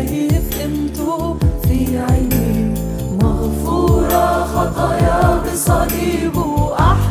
شايف قيمته في عيني مغفورة خطايا بصليبه أحلى